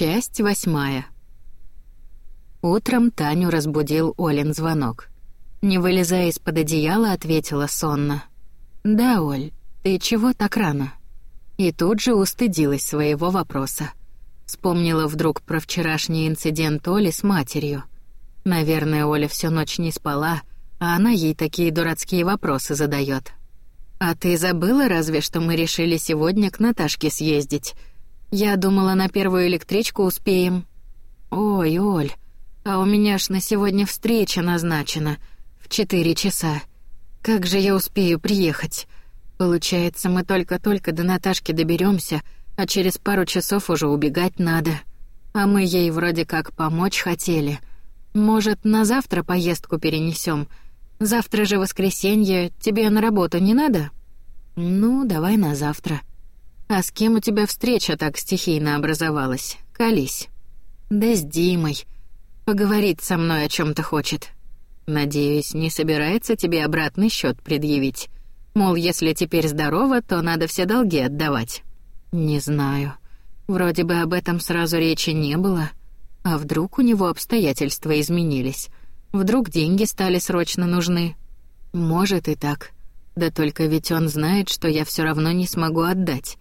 Часть восьмая. Утром Таню разбудил Олин звонок. Не вылезая из-под одеяла, ответила сонно. «Да, Оль, ты чего так рано?» И тут же устыдилась своего вопроса. Вспомнила вдруг про вчерашний инцидент Оли с матерью. Наверное, Оля всю ночь не спала, а она ей такие дурацкие вопросы задает. «А ты забыла разве, что мы решили сегодня к Наташке съездить? Я думала, на первую электричку успеем». «Ой, Оль, а у меня ж на сегодня встреча назначена в четыре часа. Как же я успею приехать? Получается, мы только-только до Наташки доберемся, а через пару часов уже убегать надо. А мы ей вроде как помочь хотели. Может, на завтра поездку перенесем? Завтра же воскресенье, тебе на работу не надо? Ну, давай на завтра. А с кем у тебя встреча так стихийно образовалась? Колись. Да с Димой. Поговорить со мной о чем то хочет. Надеюсь, не собирается тебе обратный счет предъявить. Мол, если теперь здорово, то надо все долги отдавать. Не знаю. Вроде бы об этом сразу речи не было. А вдруг у него обстоятельства изменились? Вдруг деньги стали срочно нужны. Может и так. Да только ведь он знает, что я все равно не смогу отдать.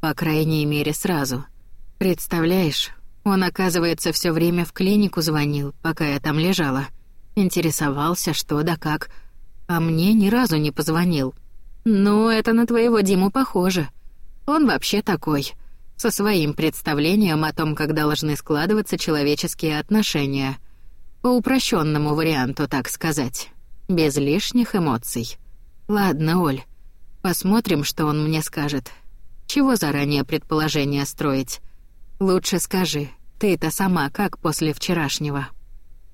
По крайней мере, сразу. Представляешь, он, оказывается, все время в клинику звонил, пока я там лежала. Интересовался, что да как. А мне ни разу не позвонил. Ну, это на твоего Диму похоже. Он вообще такой. Со своим представлением о том, как должны складываться человеческие отношения — по упрощенному варианту, так сказать. Без лишних эмоций. Ладно, Оль, посмотрим, что он мне скажет. Чего заранее предположения строить? Лучше скажи, ты-то сама как после вчерашнего?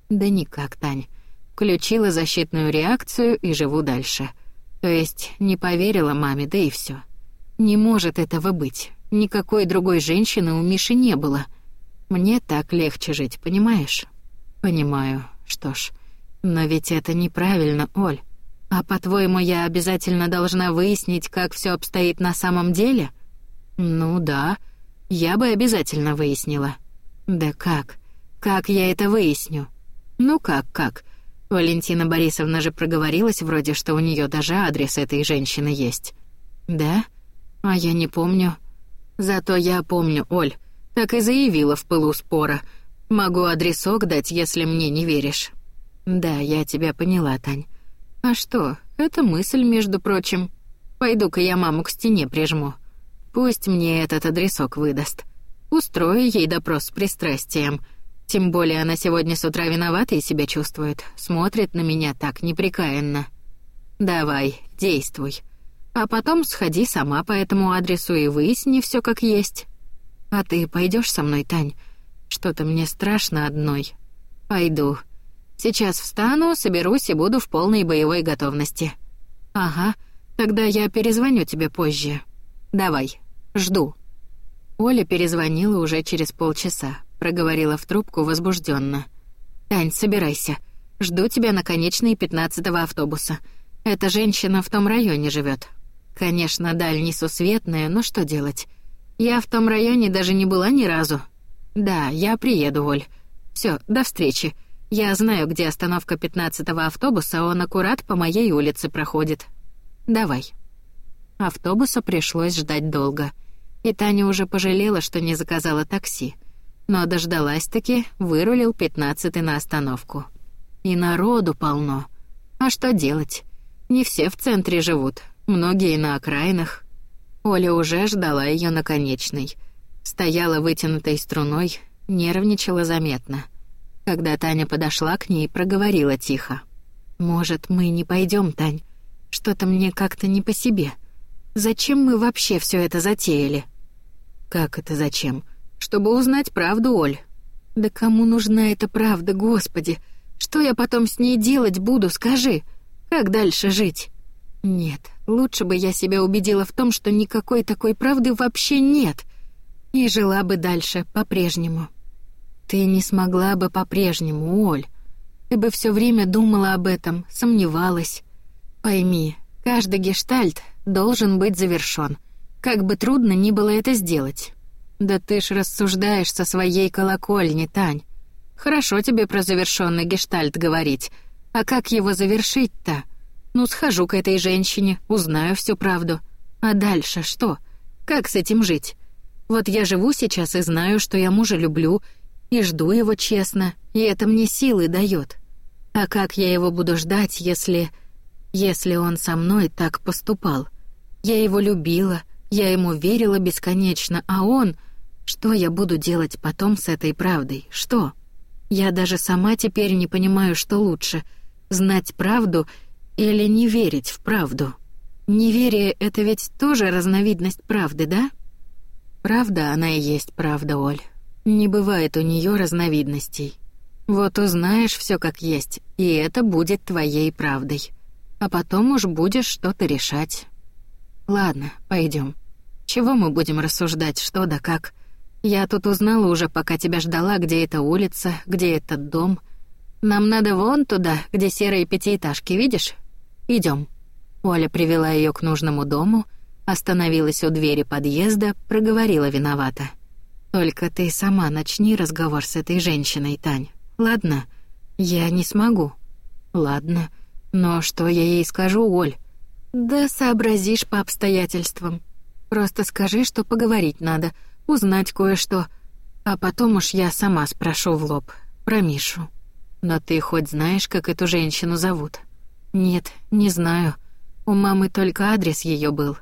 Да никак, Тань. Включила защитную реакцию и живу дальше. То есть не поверила маме, да и все. Не может этого быть. Никакой другой женщины у Миши не было. Мне так легче жить, понимаешь? Понимаю. Что ж, но ведь это неправильно, Оль. А по-твоему, я обязательно должна выяснить, как все обстоит на самом деле? Ну да, я бы обязательно выяснила. Да как? Как я это выясню? Ну как, как? Валентина Борисовна же проговорилась вроде, что у нее даже адрес этой женщины есть. Да? А я не помню. Зато я помню, Оль, так и заявила в пылу спора — Могу адресок дать, если мне не веришь. Да, я тебя поняла, Тань. А что? Это мысль, между прочим. Пойду-ка я маму к стене прижму. Пусть мне этот адресок выдаст. Устрою ей допрос с пристрастием. Тем более она сегодня с утра виноватой себя чувствует, смотрит на меня так неприкаянно. Давай, действуй. А потом сходи сама по этому адресу и выясни все как есть. А ты пойдешь со мной, Тань? Что-то мне страшно одной. Пойду. Сейчас встану, соберусь и буду в полной боевой готовности. Ага, тогда я перезвоню тебе позже. Давай, жду. Оля перезвонила уже через полчаса, проговорила в трубку возбужденно. Тань, собирайся. Жду тебя на конечной 15-го автобуса. Эта женщина в том районе живет. Конечно, даль несусветная, но что делать? Я в том районе даже не была ни разу. «Да, я приеду, Оль. Все, до встречи. Я знаю, где остановка 15-го автобуса, он аккурат по моей улице проходит. Давай». Автобуса пришлось ждать долго. И Таня уже пожалела, что не заказала такси. Но дождалась-таки, вырулил 15-й на остановку. И народу полно. А что делать? Не все в центре живут, многие на окраинах. Оля уже ждала ее на конечной — Стояла вытянутой струной, нервничала заметно. Когда Таня подошла к ней, проговорила тихо. «Может, мы не пойдем, Тань? Что-то мне как-то не по себе. Зачем мы вообще все это затеяли?» «Как это зачем? Чтобы узнать правду, Оль». «Да кому нужна эта правда, Господи? Что я потом с ней делать буду, скажи? Как дальше жить?» «Нет, лучше бы я себя убедила в том, что никакой такой правды вообще нет и жила бы дальше по-прежнему. Ты не смогла бы по-прежнему, Оль. Ты бы все время думала об этом, сомневалась. Пойми, каждый гештальт должен быть завершён, как бы трудно ни было это сделать. Да ты ж рассуждаешь со своей колокольни, Тань. Хорошо тебе про завершенный гештальт говорить. А как его завершить-то? Ну, схожу к этой женщине, узнаю всю правду. А дальше что? Как с этим жить? Вот я живу сейчас и знаю, что я мужа люблю, и жду его честно, и это мне силы дает. А как я его буду ждать, если... если он со мной так поступал? Я его любила, я ему верила бесконечно, а он... Что я буду делать потом с этой правдой? Что? Я даже сама теперь не понимаю, что лучше — знать правду или не верить в правду. Неверие — это ведь тоже разновидность правды, да? Правда, она и есть правда, Оль. Не бывает у нее разновидностей. Вот узнаешь все как есть, и это будет твоей правдой. А потом уж будешь что-то решать. Ладно, пойдем. Чего мы будем рассуждать, что да как? Я тут узнала уже, пока тебя ждала, где эта улица, где этот дом. Нам надо вон туда, где серые пятиэтажки, видишь? Идем. Оля привела ее к нужному дому, остановилась у двери подъезда, проговорила виновата. «Только ты сама начни разговор с этой женщиной, Тань. Ладно? Я не смогу». «Ладно. Но что я ей скажу, Оль?» «Да сообразишь по обстоятельствам. Просто скажи, что поговорить надо, узнать кое-что, а потом уж я сама спрошу в лоб про Мишу. Но ты хоть знаешь, как эту женщину зовут?» «Нет, не знаю. У мамы только адрес ее был.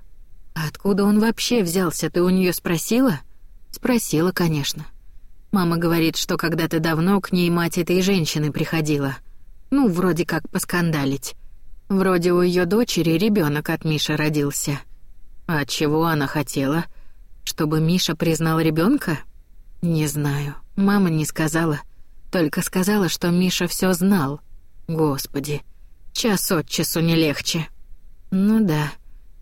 откуда он вообще взялся, ты у нее спросила?» «Спросила, конечно. Мама говорит, что когда-то давно к ней мать этой женщины приходила. Ну, вроде как поскандалить. Вроде у ее дочери ребенок от Миши родился. А чего она хотела? Чтобы Миша признал ребенка? Не знаю. Мама не сказала. Только сказала, что Миша все знал. Господи, час от часу не легче. Ну да.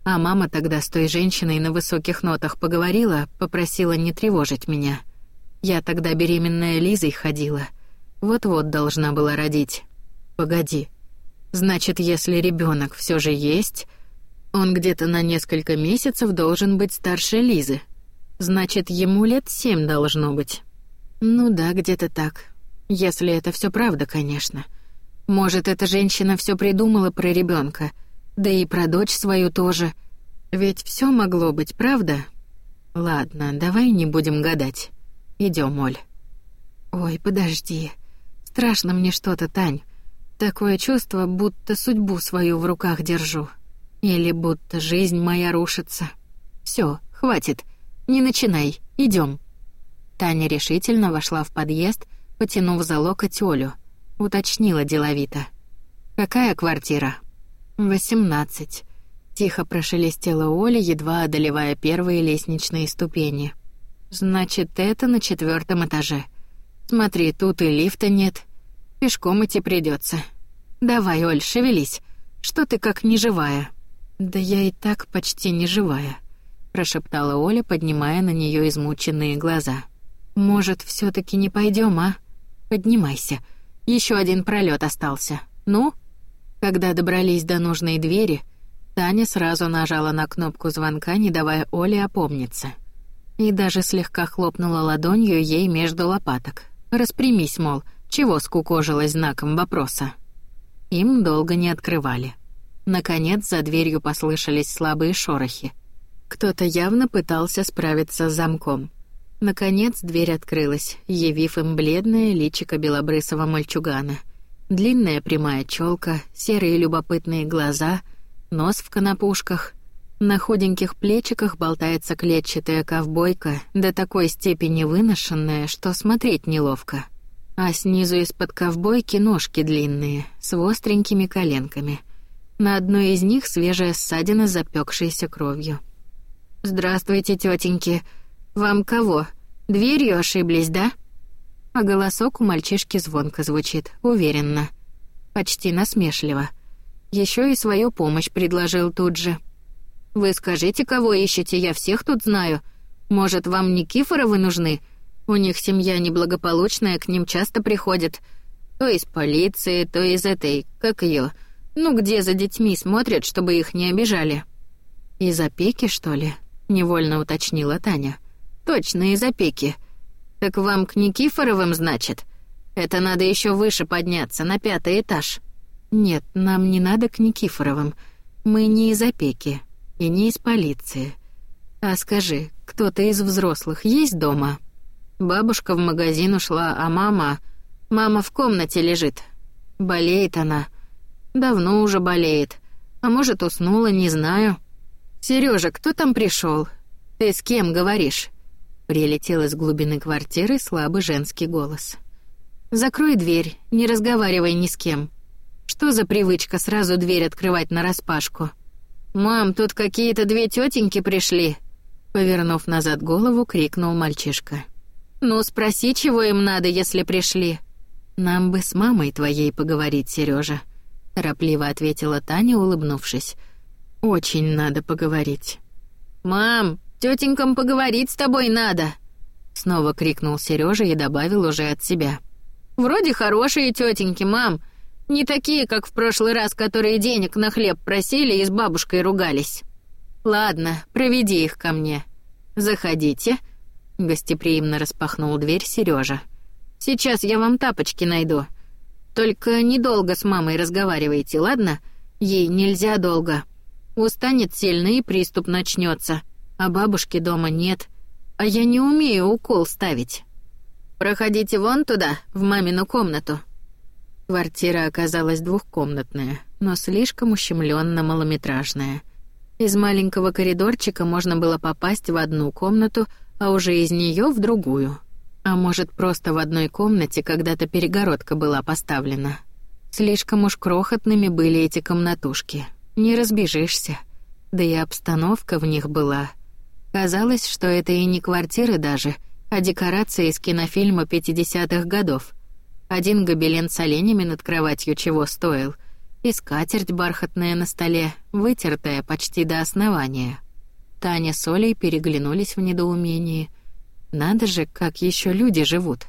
А мама тогда с той женщиной на высоких нотах поговорила, попросила не тревожить меня. Я тогда беременная Лизой ходила. Вот-вот должна была родить. Погоди. Значит, если ребенок все же есть, он где-то на несколько месяцев должен быть старше Лизы. Значит, ему лет семь должно быть. Ну да, где-то так. Если это все правда, конечно. Может, эта женщина все придумала про ребенка, да и про дочь свою тоже. Ведь все могло быть, правда? Ладно, давай не будем гадать. Идем, Оль. Ой, подожди. Страшно мне что-то, Тань. Такое чувство, будто судьбу свою в руках держу. Или будто жизнь моя рушится. Все, хватит. Не начинай. Идем. Таня решительно вошла в подъезд, потянув за локоть Олю. Уточнила деловито. «Какая квартира?» «Восемнадцать». Тихо прошелестела Оля, едва одолевая первые лестничные ступени. «Значит, это на четвертом этаже. Смотри, тут и лифта нет. Пешком идти придется. Давай, Оль, шевелись. Что ты как неживая?» «Да я и так почти неживая», — прошептала Оля, поднимая на нее измученные глаза. «Может, все таки не пойдем, а? Поднимайся. Еще один пролет остался. Ну?» Когда добрались до нужной двери, Таня сразу нажала на кнопку звонка, не давая Оле опомниться. И даже слегка хлопнула ладонью ей между лопаток. «Распрямись, мол, чего скукожилась знаком вопроса?» Им долго не открывали. Наконец, за дверью послышались слабые шорохи. Кто-то явно пытался справиться с замком. Наконец, дверь открылась, явив им бледное личико белобрысого мальчугана — Длинная прямая челка, серые любопытные глаза, нос в конопушках. На худеньких плечиках болтается клетчатая ковбойка, до такой степени выношенная, что смотреть неловко. А снизу из-под ковбойки ножки длинные, с остренькими коленками. На одной из них свежая ссадина, запекшаяся кровью. «Здравствуйте, тетеньки. Вам кого? Дверью ошиблись, да?» а голосок у мальчишки звонко звучит, уверенно, почти насмешливо. Еще и свою помощь предложил тут же. «Вы скажите, кого ищете, я всех тут знаю. Может, вам Никифоровы нужны? У них семья неблагополучная, к ним часто приходят. То из полиции, то из этой, как ее, ну где за детьми смотрят, чтобы их не обижали». «Из опеки, что ли?» — невольно уточнила Таня. точно из опеки. Так вам к Никифоровым, значит? Это надо еще выше подняться, на пятый этаж. Нет, нам не надо к Никифоровым. Мы не из опеки и не из полиции. А скажи, кто-то из взрослых есть дома? Бабушка в магазин ушла, а мама... Мама в комнате лежит. Болеет она. Давно уже болеет. А может, уснула, не знаю. Сережа, кто там пришел? Ты с кем говоришь? Прилетел из глубины квартиры слабый женский голос. Закрой дверь, не разговаривай ни с кем. Что за привычка сразу дверь открывать на распашку? Мам, тут какие-то две тетеньки пришли. Повернув назад голову, крикнул мальчишка. Ну, спроси, чего им надо, если пришли. Нам бы с мамой твоей поговорить, Сережа, торопливо ответила Таня, улыбнувшись. Очень надо поговорить. Мам, тетенькам поговорить с тобой надо, снова крикнул Сережа и добавил уже от себя. Вроде хорошие тетеньки, мам, не такие, как в прошлый раз, которые денег на хлеб просили и с бабушкой ругались. Ладно, проведи их ко мне. Заходите. Гостеприимно распахнул дверь Сережа. Сейчас я вам тапочки найду. Только недолго с мамой разговаривайте, ладно? Ей нельзя долго. Устанет сильно и приступ начнется, а бабушки дома нет. А я не умею укол ставить. Проходите вон туда, в мамину комнату. Квартира оказалась двухкомнатная, но слишком ущемленно малометражная. Из маленького коридорчика можно было попасть в одну комнату, а уже из нее в другую. А может, просто в одной комнате когда-то перегородка была поставлена. Слишком уж крохотными были эти комнатушки. Не разбежишься. Да и обстановка в них была. Казалось, что это и не квартиры даже, а декорации из кинофильма 50-х годов. Один гобелен с оленями над кроватью чего стоил, и скатерть бархатная на столе, вытертая почти до основания. Таня с Олей переглянулись в недоумении. Надо же, как еще люди живут.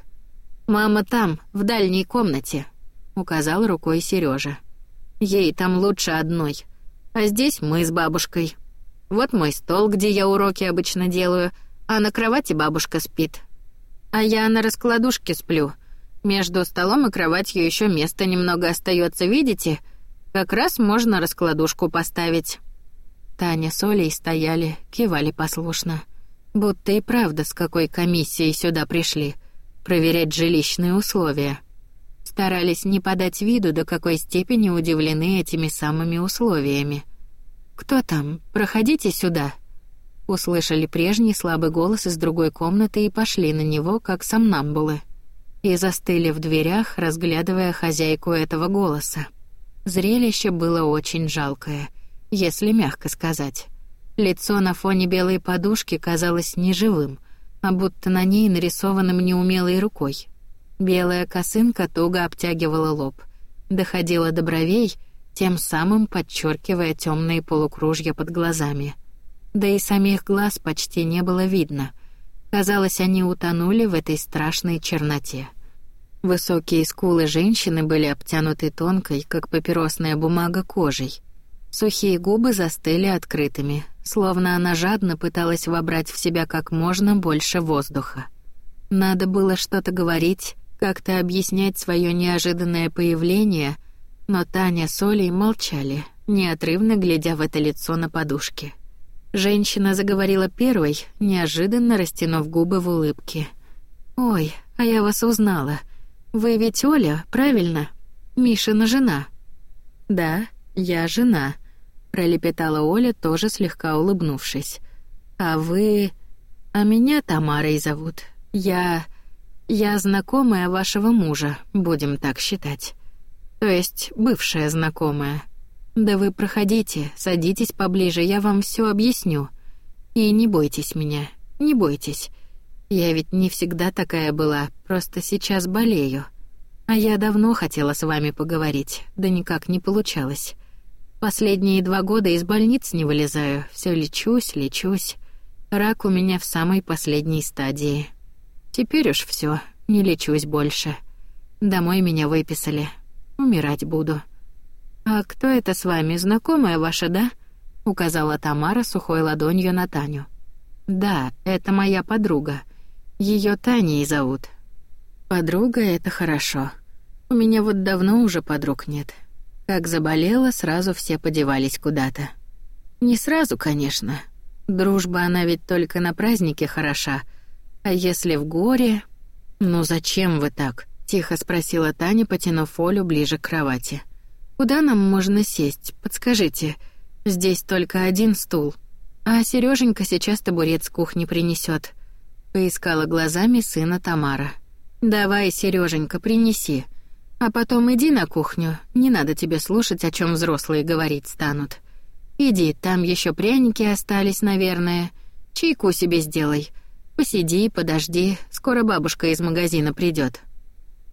«Мама там, в дальней комнате», — указал рукой Сережа. «Ей там лучше одной. А здесь мы с бабушкой. Вот мой стол, где я уроки обычно делаю, а на кровати бабушка спит. А я на раскладушке сплю. Между столом и кроватью еще место немного остается, видите? Как раз можно раскладушку поставить». Таня с Олей стояли, кивали послушно. Будто и правда с какой комиссией сюда пришли. Проверять жилищные условия. Старались не подать виду, до какой степени удивлены этими самыми условиями. «Кто там? Проходите сюда!» Услышали прежний слабый голос из другой комнаты и пошли на него, как сомнамбулы. И застыли в дверях, разглядывая хозяйку этого голоса. Зрелище было очень жалкое — если мягко сказать. Лицо на фоне белой подушки казалось неживым, а будто на ней нарисованным неумелой рукой. Белая косынка туго обтягивала лоб, доходила до бровей, тем самым подчеркивая темные полукружья под глазами. Да и самих глаз почти не было видно. Казалось, они утонули в этой страшной черноте. Высокие скулы женщины были обтянуты тонкой, как папиросная бумага, кожей. Сухие губы застыли открытыми, словно она жадно пыталась вобрать в себя как можно больше воздуха. Надо было что-то говорить, как-то объяснять свое неожиданное появление, но Таня с Олей молчали, неотрывно глядя в это лицо на подушке. Женщина заговорила первой, неожиданно растянув губы в улыбке. «Ой, а я вас узнала. Вы ведь Оля, правильно? Мишина жена?» «Да, я жена», пролепетала Оля, тоже слегка улыбнувшись. А вы... А меня Тамарой зовут. Я... Я знакомая вашего мужа, будем так считать. То есть бывшая знакомая. Да вы проходите, садитесь поближе, я вам все объясню. И не бойтесь меня, не бойтесь. Я ведь не всегда такая была, просто сейчас болею. А я давно хотела с вами поговорить, да никак не получалось. Последние два года из больниц не вылезаю, все лечусь, лечусь. Рак у меня в самой последней стадии. Теперь уж все, не лечусь больше. Домой меня выписали. Умирать буду. А кто это с вами, знакомая ваша, да? указала Тамара сухой ладонью на Таню. Да, это моя подруга. Ее Таней зовут. Подруга — это хорошо. У меня вот давно уже подруг нет. Как заболела, сразу все подевались куда-то. Не сразу, конечно. Дружба, она ведь только на празднике хороша. А если в горе... «Ну зачем вы так?» — тихо спросила Таня, потянув Олю ближе к кровати. «Куда нам можно сесть? Подскажите. Здесь только один стул. А Сереженька сейчас табурет с кухни принесет. Поискала глазами сына Тамара. «Давай, Сереженька, принеси. А потом иди на кухню. Не надо тебе слушать, о чем взрослые говорить станут. Иди, там еще пряники остались, наверное. Чайку себе сделай. Посиди, подожди, скоро бабушка из магазина придет.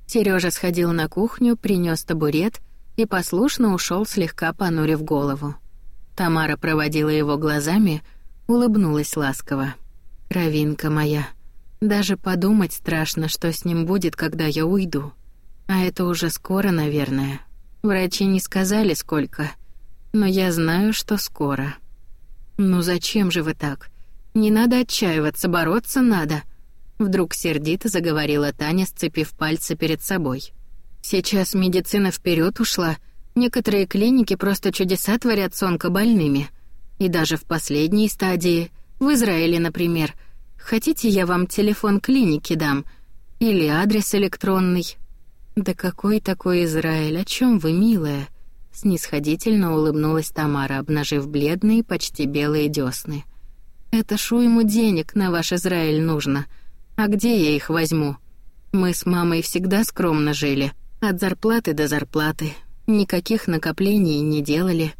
Сережа сходил на кухню, принес табурет и послушно ушел слегка понурив голову. Тамара проводила его глазами, улыбнулась ласково. «Кровинка моя, даже подумать страшно, что с ним будет, когда я уйду. А это уже скоро, наверное. Врачи не сказали, сколько, но я знаю, что скоро». «Ну зачем же вы так? Не надо отчаиваться, бороться надо. Вдруг сердито заговорила Таня, сцепив пальцы перед собой. Сейчас медицина вперед ушла. Некоторые клиники просто чудеса творят с онкобольными. И даже в последней стадии, в Израиле, например. Хотите, я вам телефон клиники дам? Или адрес электронный? Да какой такой Израиль? О чем вы, милая? Снисходительно улыбнулась Тамара, обнажив бледные, почти белые десны. Это шу ему денег на ваш Израиль нужно. А где я их возьму? Мы с мамой всегда скромно жили, от зарплаты до зарплаты. Никаких накоплений не делали.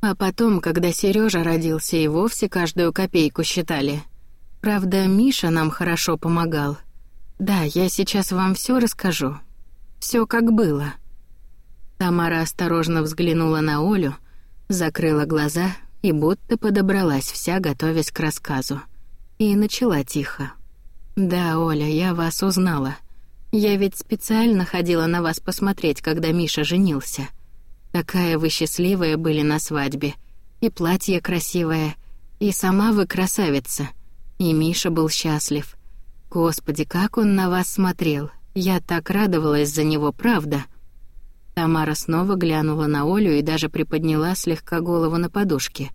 А потом, когда Сережа родился, и вовсе каждую копейку считали. Правда, Миша нам хорошо помогал. Да, я сейчас вам все расскажу. Все как было. Тамара осторожно взглянула на Олю, закрыла глаза и будто подобралась вся, готовясь к рассказу. И начала тихо. «Да, Оля, я вас узнала. Я ведь специально ходила на вас посмотреть, когда Миша женился. Такая вы счастливая были на свадьбе. И платье красивое, и сама вы красавица. И Миша был счастлив. Господи, как он на вас смотрел. Я так радовалась за него, правда?» Тамара снова глянула на Олю и даже приподняла слегка голову на подушке.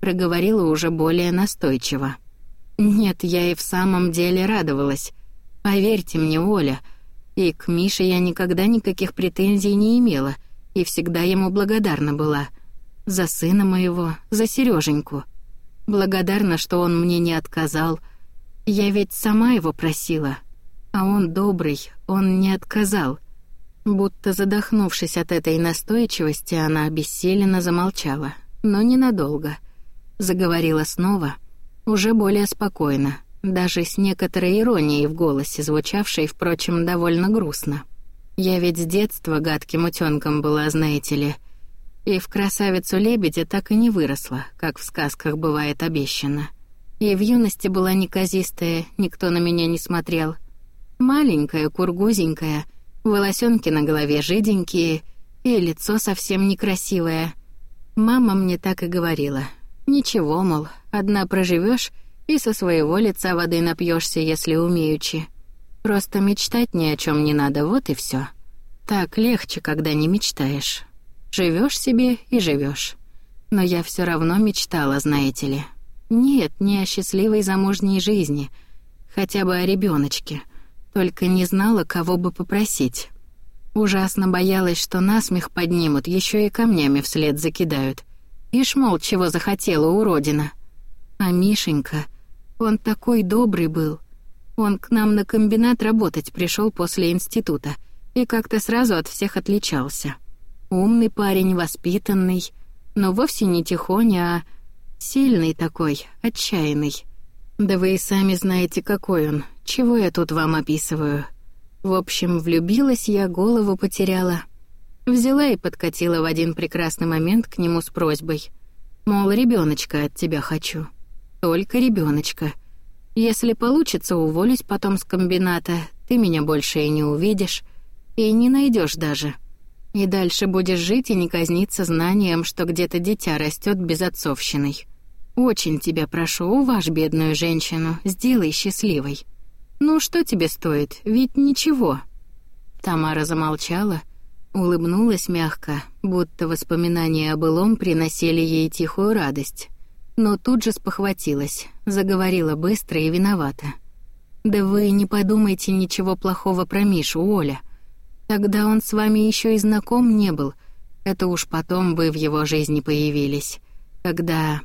Проговорила уже более настойчиво. «Нет, я и в самом деле радовалась. Поверьте мне, Оля, и к Мише я никогда никаких претензий не имела и всегда ему благодарна была. За сына моего, за Сереженьку. Благодарна, что он мне не отказал. Я ведь сама его просила. А он добрый, он не отказал». Будто задохнувшись от этой настойчивости, она обессиленно замолчала, но ненадолго. Заговорила снова, уже более спокойно, даже с некоторой иронией в голосе, звучавшей, впрочем, довольно грустно. «Я ведь с детства гадким утёнком была, знаете ли, и в красавицу-лебедя так и не выросла, как в сказках бывает обещано. И в юности была неказистая, никто на меня не смотрел. Маленькая, кургузенькая — волосенки на голове жиденькие и лицо совсем некрасивое. Мама мне так и говорила. Ничего, мол, одна проживешь и со своего лица воды напьешься, если умеючи. Просто мечтать ни о чем не надо, вот и все. Так легче, когда не мечтаешь. Живешь себе и живешь. Но я все равно мечтала, знаете ли. Нет, не о счастливой замужней жизни, хотя бы о ребеночке. Только не знала, кого бы попросить. Ужасно боялась, что насмех поднимут, еще и камнями вслед закидают. Ишь, мол, чего захотела уродина. А Мишенька, он такой добрый был. Он к нам на комбинат работать пришел после института и как-то сразу от всех отличался. Умный парень, воспитанный, но вовсе не тихоня, а сильный такой, отчаянный. Да вы и сами знаете, какой он, чего я тут вам описываю? В общем, влюбилась я, голову потеряла. Взяла и подкатила в один прекрасный момент к нему с просьбой. Мол, ребеночка от тебя хочу. Только ребеночка. Если получится, уволюсь потом с комбината, ты меня больше и не увидишь, и не найдешь даже. И дальше будешь жить и не казниться знанием, что где-то дитя растет без отцовщиной. Очень тебя прошу, уважь бедную женщину, сделай счастливой. Ну что тебе стоит? Ведь ничего». Тамара замолчала, улыбнулась мягко, будто воспоминания о былом приносили ей тихую радость. Но тут же спохватилась, заговорила быстро и виновата. «Да вы не подумайте ничего плохого про Мишу, Оля. Тогда он с вами еще и знаком не был. Это уж потом вы в его жизни появились. Когда...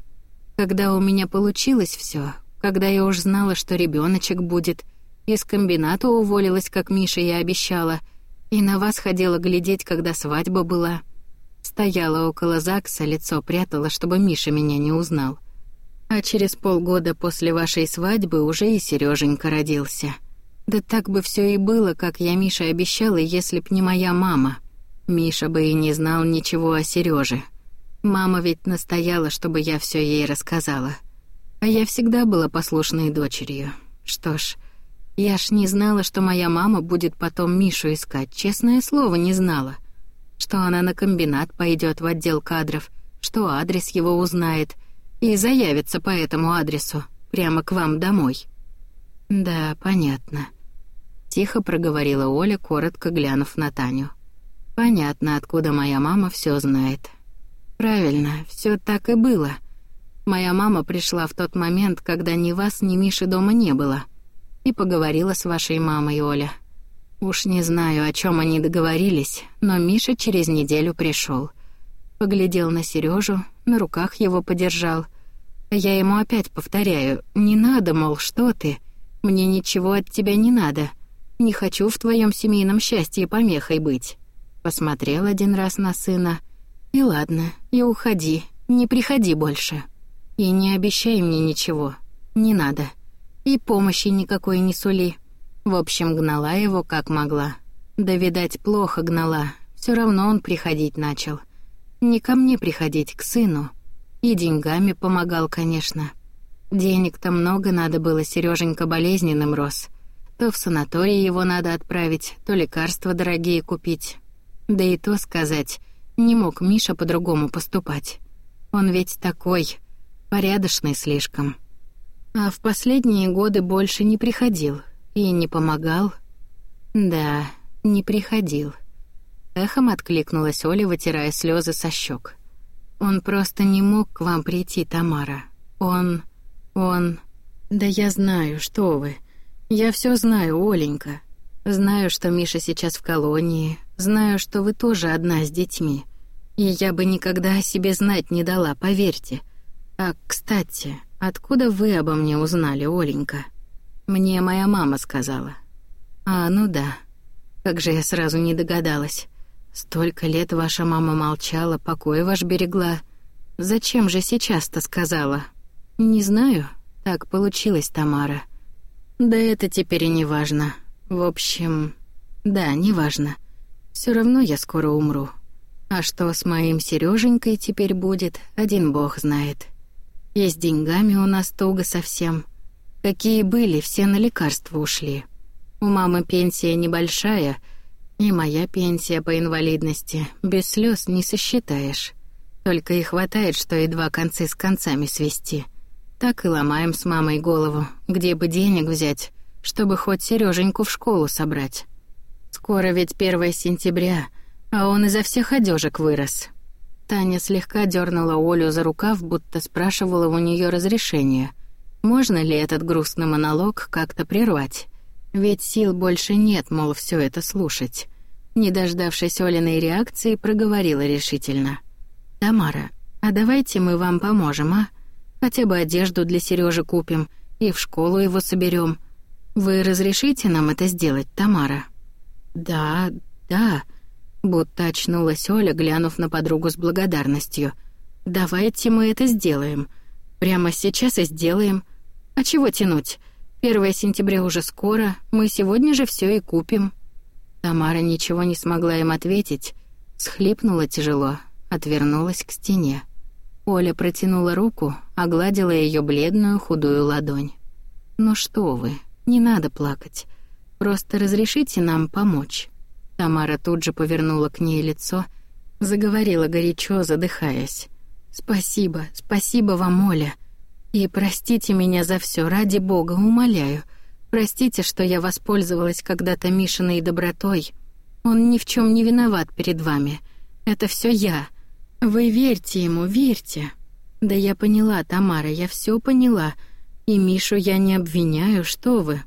Когда у меня получилось все, когда я уж знала, что ребеночек будет, из комбината уволилась, как Миша и обещала, и на вас ходила глядеть, когда свадьба была. Стояла около ЗАГСа, лицо прятала, чтобы Миша меня не узнал. А через полгода после вашей свадьбы уже и Сереженька родился. Да так бы все и было, как я Мише обещала, если б не моя мама. Миша бы и не знал ничего о Сереже. Мама ведь настояла, чтобы я все ей рассказала. А я всегда была послушной дочерью. Что ж, я ж не знала, что моя мама будет потом Мишу искать, честное слово, не знала. Что она на комбинат пойдет в отдел кадров, что адрес его узнает и заявится по этому адресу прямо к вам домой. Да, понятно. Тихо проговорила Оля, коротко глянув на Таню. Понятно, откуда моя мама все знает. Правильно, все так и было. Моя мама пришла в тот момент, когда ни вас, ни Миши дома не было, и поговорила с вашей мамой, Оля. Уж не знаю, о чем они договорились, но Миша через неделю пришел. Поглядел на Сережу, на руках его подержал. Я ему опять повторяю: "Не надо, мол, что ты? Мне ничего от тебя не надо. Не хочу в твоем семейном счастье помехой быть". Посмотрел один раз на сына и ладно, и уходи, не приходи больше. И не обещай мне ничего, не надо. И помощи никакой не сули. В общем, гнала его как могла. Да, видать, плохо гнала. Все равно он приходить начал. Не ко мне приходить, к сыну. И деньгами помогал, конечно. Денег-то много надо было, Сереженька болезненным рос. То в санаторий его надо отправить, то лекарства дорогие купить. Да и то сказать, не мог Миша по-другому поступать. Он ведь такой, порядочный слишком. А в последние годы больше не приходил и не помогал. Да, не приходил. Эхом откликнулась Оля, вытирая слезы со щек. Он просто не мог к вам прийти, Тамара. Он... он... Да я знаю, что вы. Я все знаю, Оленька. Знаю, что Миша сейчас в колонии, знаю, что вы тоже одна с детьми. И я бы никогда о себе знать не дала, поверьте. А, кстати, откуда вы обо мне узнали, Оленька? Мне моя мама сказала. А, ну да. Как же я сразу не догадалась. Столько лет ваша мама молчала, покой ваш берегла. Зачем же сейчас-то сказала? Не знаю. Так получилось, Тамара. Да это теперь и не важно. В общем, да, неважно. Все равно я скоро умру. А что с моим Сереженькой теперь будет, один бог знает. И с деньгами у нас туго совсем. Какие были, все на лекарства ушли. У мамы пенсия небольшая, и моя пенсия по инвалидности без слез не сосчитаешь. Только и хватает, что едва концы с концами свести. Так и ломаем с мамой голову, где бы денег взять, чтобы хоть Сереженьку в школу собрать. Скоро ведь 1 сентября, а он изо всех одежек вырос. Таня слегка дернула Олю за рукав, будто спрашивала у нее разрешения. Можно ли этот грустный монолог как-то прервать? Ведь сил больше нет, мол, все это слушать. Не дождавшись Олиной реакции, проговорила решительно. «Тамара, а давайте мы вам поможем, а? Хотя бы одежду для Сережи купим и в школу его соберем. Вы разрешите нам это сделать, Тамара?» «Да, да», будто очнулась Оля, глянув на подругу с благодарностью. «Давайте мы это сделаем. Прямо сейчас и сделаем. А чего тянуть? 1 сентября уже скоро, мы сегодня же все и купим». Тамара ничего не смогла им ответить, схлипнула тяжело, отвернулась к стене. Оля протянула руку, огладила ее бледную худую ладонь. «Ну что вы, не надо плакать. Просто разрешите нам помочь». Тамара тут же повернула к ней лицо, заговорила горячо, задыхаясь. «Спасибо, спасибо вам, Оля. И простите меня за все, ради бога, умоляю. Простите, что я воспользовалась когда-то Мишиной добротой. Он ни в чем не виноват перед вами. Это все я. Вы верьте ему, верьте. Да я поняла, Тамара, я все поняла. И Мишу я не обвиняю, что вы.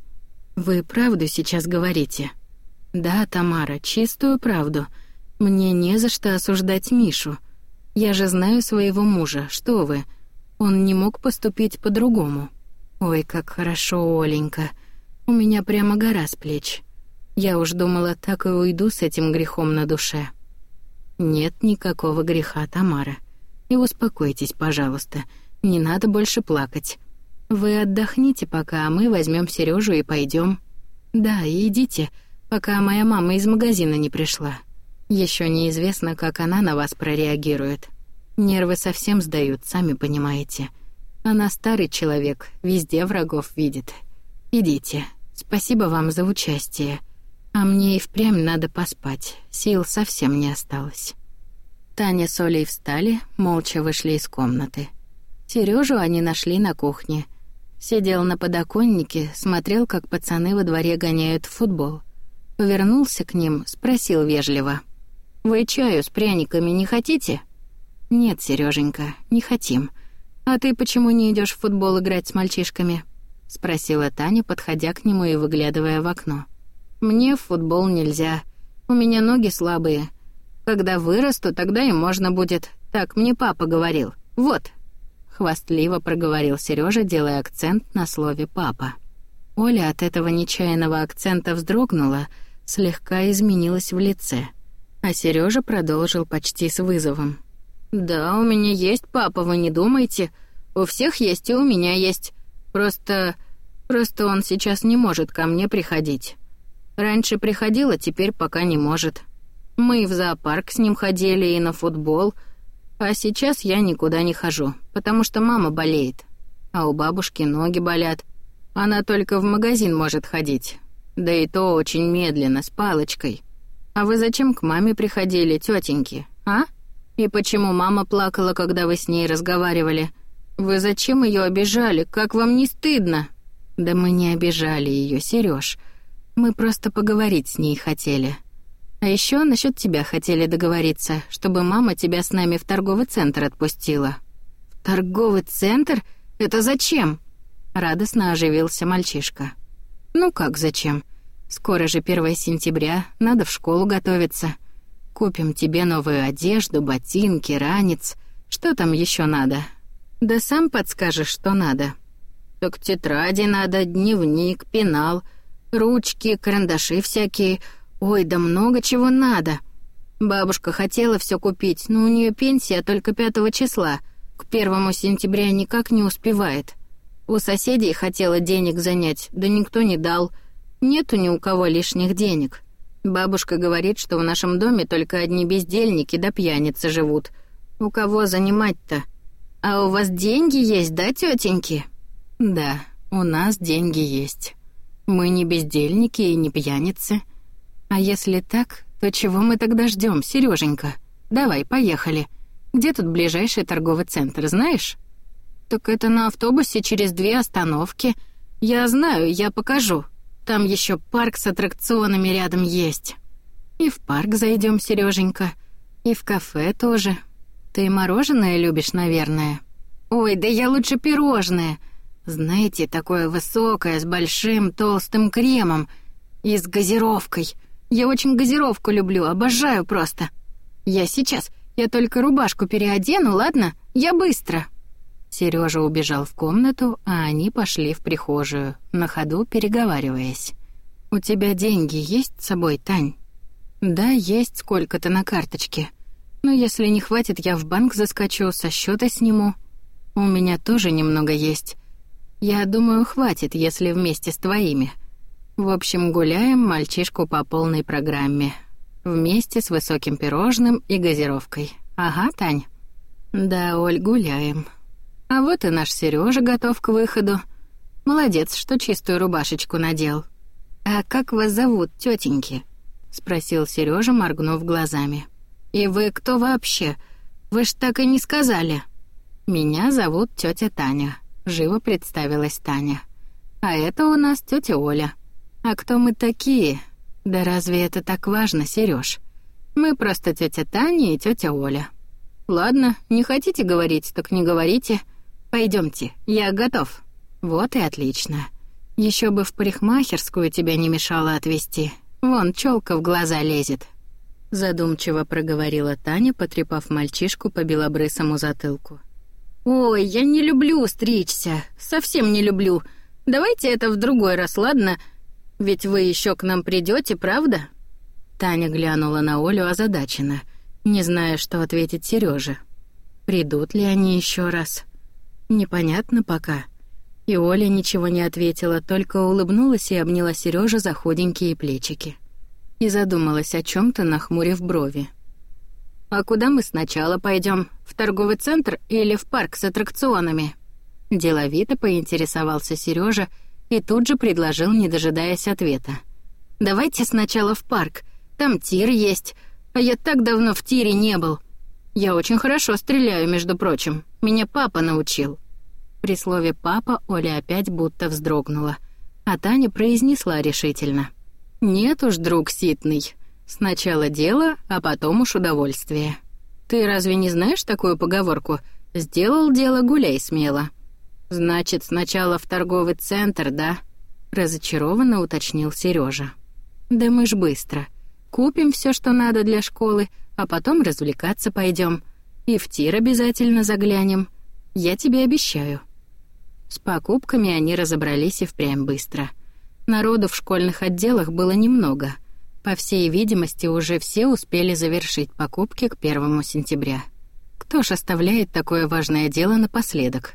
Вы правду сейчас говорите. Да, Тамара, чистую правду. Мне не за что осуждать Мишу. Я же знаю своего мужа, что вы. Он не мог поступить по-другому. Ой, как хорошо, Оленька. У меня прямо гора с плеч. Я уж думала, так и уйду с этим грехом на душе. Нет никакого греха, Тамара. И успокойтесь, пожалуйста. Не надо больше плакать. Вы отдохните пока, а мы возьмем Сережу и пойдем. Да, идите, пока моя мама из магазина не пришла. Еще неизвестно, как она на вас прореагирует. Нервы совсем сдают, сами понимаете. Она старый человек, везде врагов видит. Идите. Спасибо вам за участие. А мне и впрямь надо поспать. Сил совсем не осталось. Таня с Олей встали, молча вышли из комнаты. Сережу они нашли на кухне. Сидел на подоконнике, смотрел, как пацаны во дворе гоняют в футбол. Повернулся к ним, спросил вежливо. «Вы чаю с пряниками не хотите?» «Нет, Сереженька, не хотим. А ты почему не идешь в футбол играть с мальчишками?» — спросила Таня, подходя к нему и выглядывая в окно. «Мне в футбол нельзя. У меня ноги слабые. Когда вырасту, тогда и можно будет. Так мне папа говорил. Вот». Хвастливо проговорил Сережа, делая акцент на слове «папа». Оля от этого нечаянного акцента вздрогнула, слегка изменилась в лице. А Сережа продолжил почти с вызовом. «Да, у меня есть папа, вы не думайте. У всех есть, и у меня есть. Просто... просто он сейчас не может ко мне приходить. Раньше приходил, а теперь пока не может. Мы и в зоопарк с ним ходили, и на футбол. А сейчас я никуда не хожу, потому что мама болеет. А у бабушки ноги болят. Она только в магазин может ходить. Да и то очень медленно, с палочкой. А вы зачем к маме приходили, тетеньки, а?» И почему мама плакала, когда вы с ней разговаривали? Вы зачем ее обижали? Как вам не стыдно? Да мы не обижали ее, Сереж. Мы просто поговорить с ней хотели. А еще насчет тебя хотели договориться, чтобы мама тебя с нами в торговый центр отпустила. В торговый центр? Это зачем? Радостно оживился мальчишка. Ну как зачем? Скоро же 1 сентября, надо в школу готовиться. Купим тебе новую одежду, ботинки, ранец. Что там еще надо? Да сам подскажешь, что надо. Так тетради надо, дневник, пенал, ручки, карандаши всякие. Ой, да много чего надо. Бабушка хотела все купить, но у нее пенсия только пятого числа. К первому сентября никак не успевает. У соседей хотела денег занять, да никто не дал. Нету ни у кого лишних денег. Бабушка говорит, что в нашем доме только одни бездельники да пьяницы живут. У кого занимать-то? А у вас деньги есть, да, тетеньки? Да, у нас деньги есть. Мы не бездельники и не пьяницы. А если так, то чего мы тогда ждем, Сереженька? Давай, поехали. Где тут ближайший торговый центр, знаешь? Так это на автобусе через две остановки. Я знаю, я покажу. Там еще парк с аттракционами рядом есть. И в парк зайдем, Сереженька. И в кафе тоже. Ты мороженое любишь, наверное. Ой, да я лучше пирожное. Знаете, такое высокое, с большим толстым кремом. И с газировкой. Я очень газировку люблю, обожаю просто. Я сейчас, я только рубашку переодену, ладно? Я быстро. Сережа убежал в комнату, а они пошли в прихожую, на ходу переговариваясь. «У тебя деньги есть с собой, Тань?» «Да, есть сколько-то на карточке. Но если не хватит, я в банк заскочу, со счета сниму. У меня тоже немного есть. Я думаю, хватит, если вместе с твоими. В общем, гуляем мальчишку по полной программе. Вместе с высоким пирожным и газировкой. Ага, Тань?» «Да, Оль, гуляем». А вот и наш Сережа готов к выходу. Молодец, что чистую рубашечку надел. А как вас зовут, тетеньки? спросил Сережа, моргнув глазами. И вы кто вообще? Вы ж так и не сказали. Меня зовут тетя Таня. живо представилась Таня. «А это у нас тетя Оля. А кто мы такие? Да разве это так важно, Серёж? Мы просто тетя Таня и тетя Оля. Ладно, не хотите говорить, так не говорите. Пойдемте, я готов». «Вот и отлично. Еще бы в парикмахерскую тебя не мешало отвезти. Вон, челка в глаза лезет». Задумчиво проговорила Таня, потрепав мальчишку по белобрысому затылку. «Ой, я не люблю стричься. Совсем не люблю. Давайте это в другой раз, ладно? Ведь вы еще к нам придете, правда?» Таня глянула на Олю озадаченно, не зная, что ответить Сереже. Придут ли они еще раз? Непонятно пока. И Оля ничего не ответила, только улыбнулась и обняла Сережу за худенькие плечики. И задумалась о чем то нахмурив брови. «А куда мы сначала пойдем? В торговый центр или в парк с аттракционами?» Деловито поинтересовался Сережа и тут же предложил, не дожидаясь ответа. «Давайте сначала в парк. Там тир есть, а я так давно в тире не был. Я очень хорошо стреляю, между прочим. Меня папа научил». При слове «папа» Оля опять будто вздрогнула, а Таня произнесла решительно. «Нет уж, друг ситный. Сначала дело, а потом уж удовольствие. Ты разве не знаешь такую поговорку «сделал дело, гуляй смело»?» «Значит, сначала в торговый центр, да?» Разочарованно уточнил Сережа. «Да мы ж быстро. Купим все, что надо для школы, а потом развлекаться пойдем. И в тир обязательно заглянем. Я тебе обещаю». С покупками они разобрались и впрямь быстро. Народу в школьных отделах было немного. По всей видимости, уже все успели завершить покупки к первому сентября. Кто ж оставляет такое важное дело напоследок?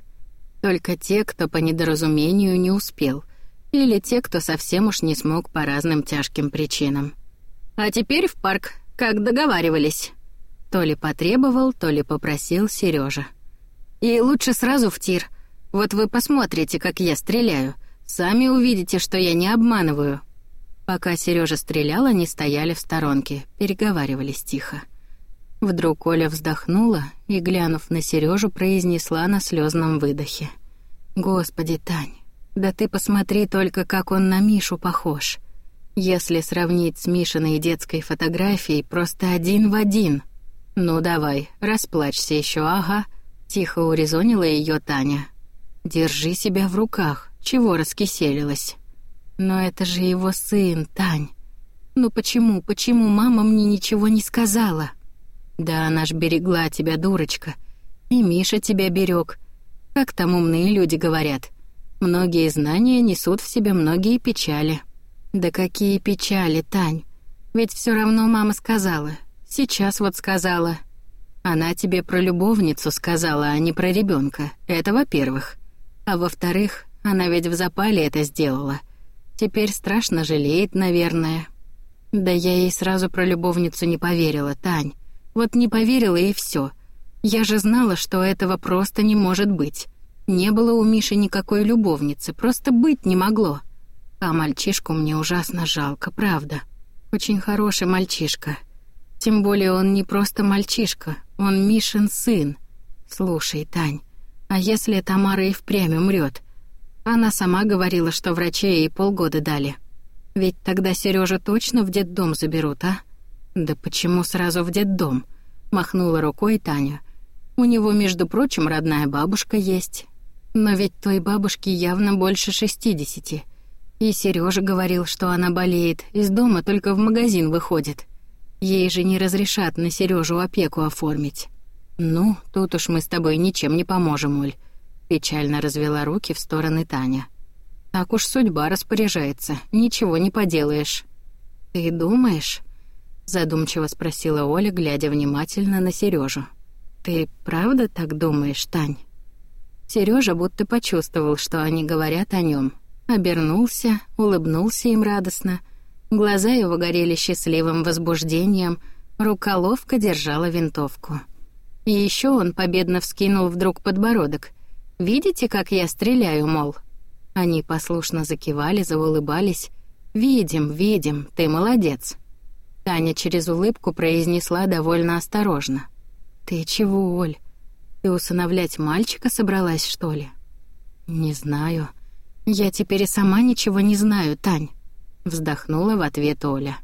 Только те, кто по недоразумению не успел, или те, кто совсем уж не смог по разным тяжким причинам. А теперь в парк, как договаривались. То ли потребовал, то ли попросил Сережа. И лучше сразу в тир, вот вы посмотрите, как я стреляю. Сами увидите, что я не обманываю». Пока Сережа стрелял, они стояли в сторонке, переговаривались тихо. Вдруг Оля вздохнула и, глянув на Сережу, произнесла на слезном выдохе. «Господи, Тань, да ты посмотри только, как он на Мишу похож. Если сравнить с Мишиной детской фотографией, просто один в один. Ну давай, расплачься еще, ага», — тихо урезонила ее Таня. Держи себя в руках, чего раскиселилась? Но это же его сын, Тань. Ну почему, почему мама мне ничего не сказала? Да она ж берегла тебя, дурочка. И Миша тебя берег. Как там умные люди говорят. Многие знания несут в себе многие печали. Да какие печали, Тань? Ведь все равно мама сказала. Сейчас вот сказала. Она тебе про любовницу сказала, а не про ребенка. Это во-первых. А во-вторых, она ведь в запале это сделала. Теперь страшно жалеет, наверное. Да я ей сразу про любовницу не поверила, Тань. Вот не поверила и все. Я же знала, что этого просто не может быть. Не было у Миши никакой любовницы, просто быть не могло. А мальчишку мне ужасно жалко, правда. Очень хороший мальчишка. Тем более он не просто мальчишка, он Мишин сын. Слушай, Тань, а если Тамара и впрямь умрет? Она сама говорила, что врачи ей полгода дали. Ведь тогда Сережу точно в детдом заберут, а? Да почему сразу в детдом? Махнула рукой Таня. У него, между прочим, родная бабушка есть. Но ведь той бабушке явно больше шестидесяти. И Сережа говорил, что она болеет, из дома только в магазин выходит. Ей же не разрешат на Сережу опеку оформить. «Ну, тут уж мы с тобой ничем не поможем, Оль», — печально развела руки в стороны Таня. «Так уж судьба распоряжается, ничего не поделаешь». «Ты думаешь?» — задумчиво спросила Оля, глядя внимательно на Сережу. «Ты правда так думаешь, Тань?» Сережа будто почувствовал, что они говорят о нем. Обернулся, улыбнулся им радостно. Глаза его горели счастливым возбуждением, рука ловко держала винтовку. И еще он победно вскинул вдруг подбородок. «Видите, как я стреляю, мол?» Они послушно закивали, заулыбались. «Видим, видим, ты молодец». Таня через улыбку произнесла довольно осторожно. «Ты чего, Оль? Ты усыновлять мальчика собралась, что ли?» Не знаю. Я теперь и сама ничего не знаю, Тань. Вздохнула в ответ Оля.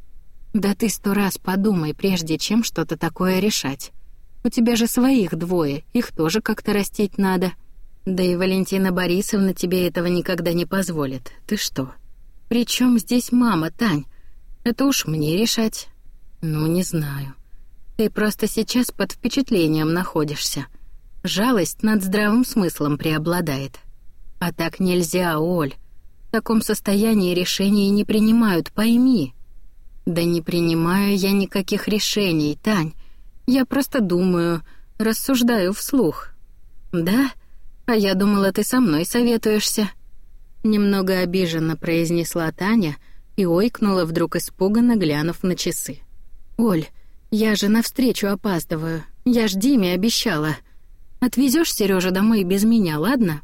Да ты сто раз подумай, прежде чем что-то такое решать. У тебя же своих двое, их тоже как-то растить надо. Да и Валентина Борисовна тебе этого никогда не позволит. Ты что? При чем здесь мама, Тань? Это уж мне решать. Ну, не знаю. Ты просто сейчас под впечатлением находишься. Жалость над здравым смыслом преобладает. А так нельзя, Оль. В таком состоянии решений не принимают, пойми. Да не принимаю я никаких решений, Тань. Я просто думаю, рассуждаю вслух. Да? А я думала, ты со мной советуешься. Немного обиженно произнесла Таня и ойкнула вдруг испуганно, глянув на часы. Оль, я же навстречу опаздываю. Я ж Диме обещала. Отвезешь Сережу домой без меня, ладно?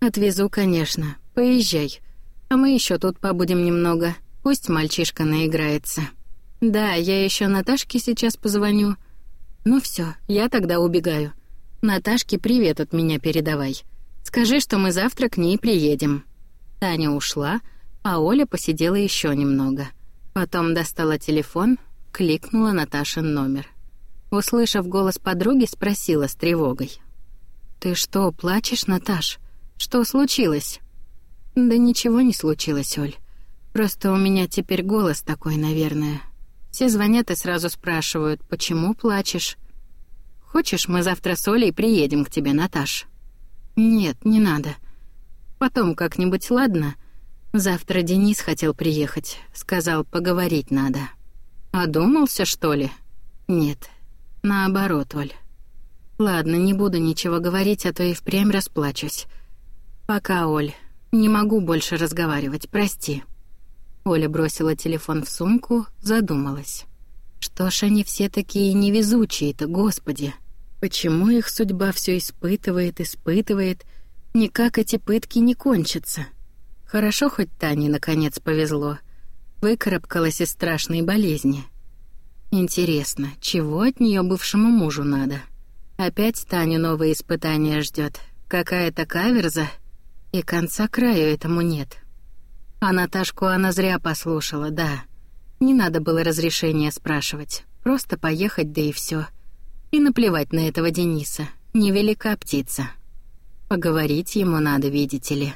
Отвезу, конечно. Поезжай. А мы еще тут побудем немного. Пусть мальчишка наиграется. Да, я еще Наташке сейчас позвоню. Ну все, я тогда убегаю. Наташке привет от меня передавай. Скажи, что мы завтра к ней приедем. Таня ушла, а Оля посидела еще немного. Потом достала телефон, кликнула Наташин номер. Услышав голос подруги, спросила с тревогой. «Ты что, плачешь, Наташ? Что случилось?» «Да ничего не случилось, Оль. Просто у меня теперь голос такой, наверное. Все звонят и сразу спрашивают, почему плачешь? Хочешь, мы завтра с Олей приедем к тебе, Наташ?» «Нет, не надо. Потом как-нибудь, ладно?» Завтра Денис хотел приехать. Сказал, поговорить надо. Одумался, что ли? Нет. Наоборот, Оль. Ладно, не буду ничего говорить, а то и впрямь расплачусь. Пока, Оль. Не могу больше разговаривать, прости. Оля бросила телефон в сумку, задумалась. Что ж они все такие невезучие-то, господи? Почему их судьба все испытывает, испытывает, никак эти пытки не кончатся? Хорошо, хоть Тане наконец повезло — выкарабкалась из страшной болезни. Интересно, чего от нее бывшему мужу надо? Опять Таню новые испытания ждет. Какая-то каверза, и конца краю этому нет. А Наташку она зря послушала, да. Не надо было разрешения спрашивать. Просто поехать, да и все. И наплевать на этого Дениса. Невелика птица. Поговорить ему надо, видите ли.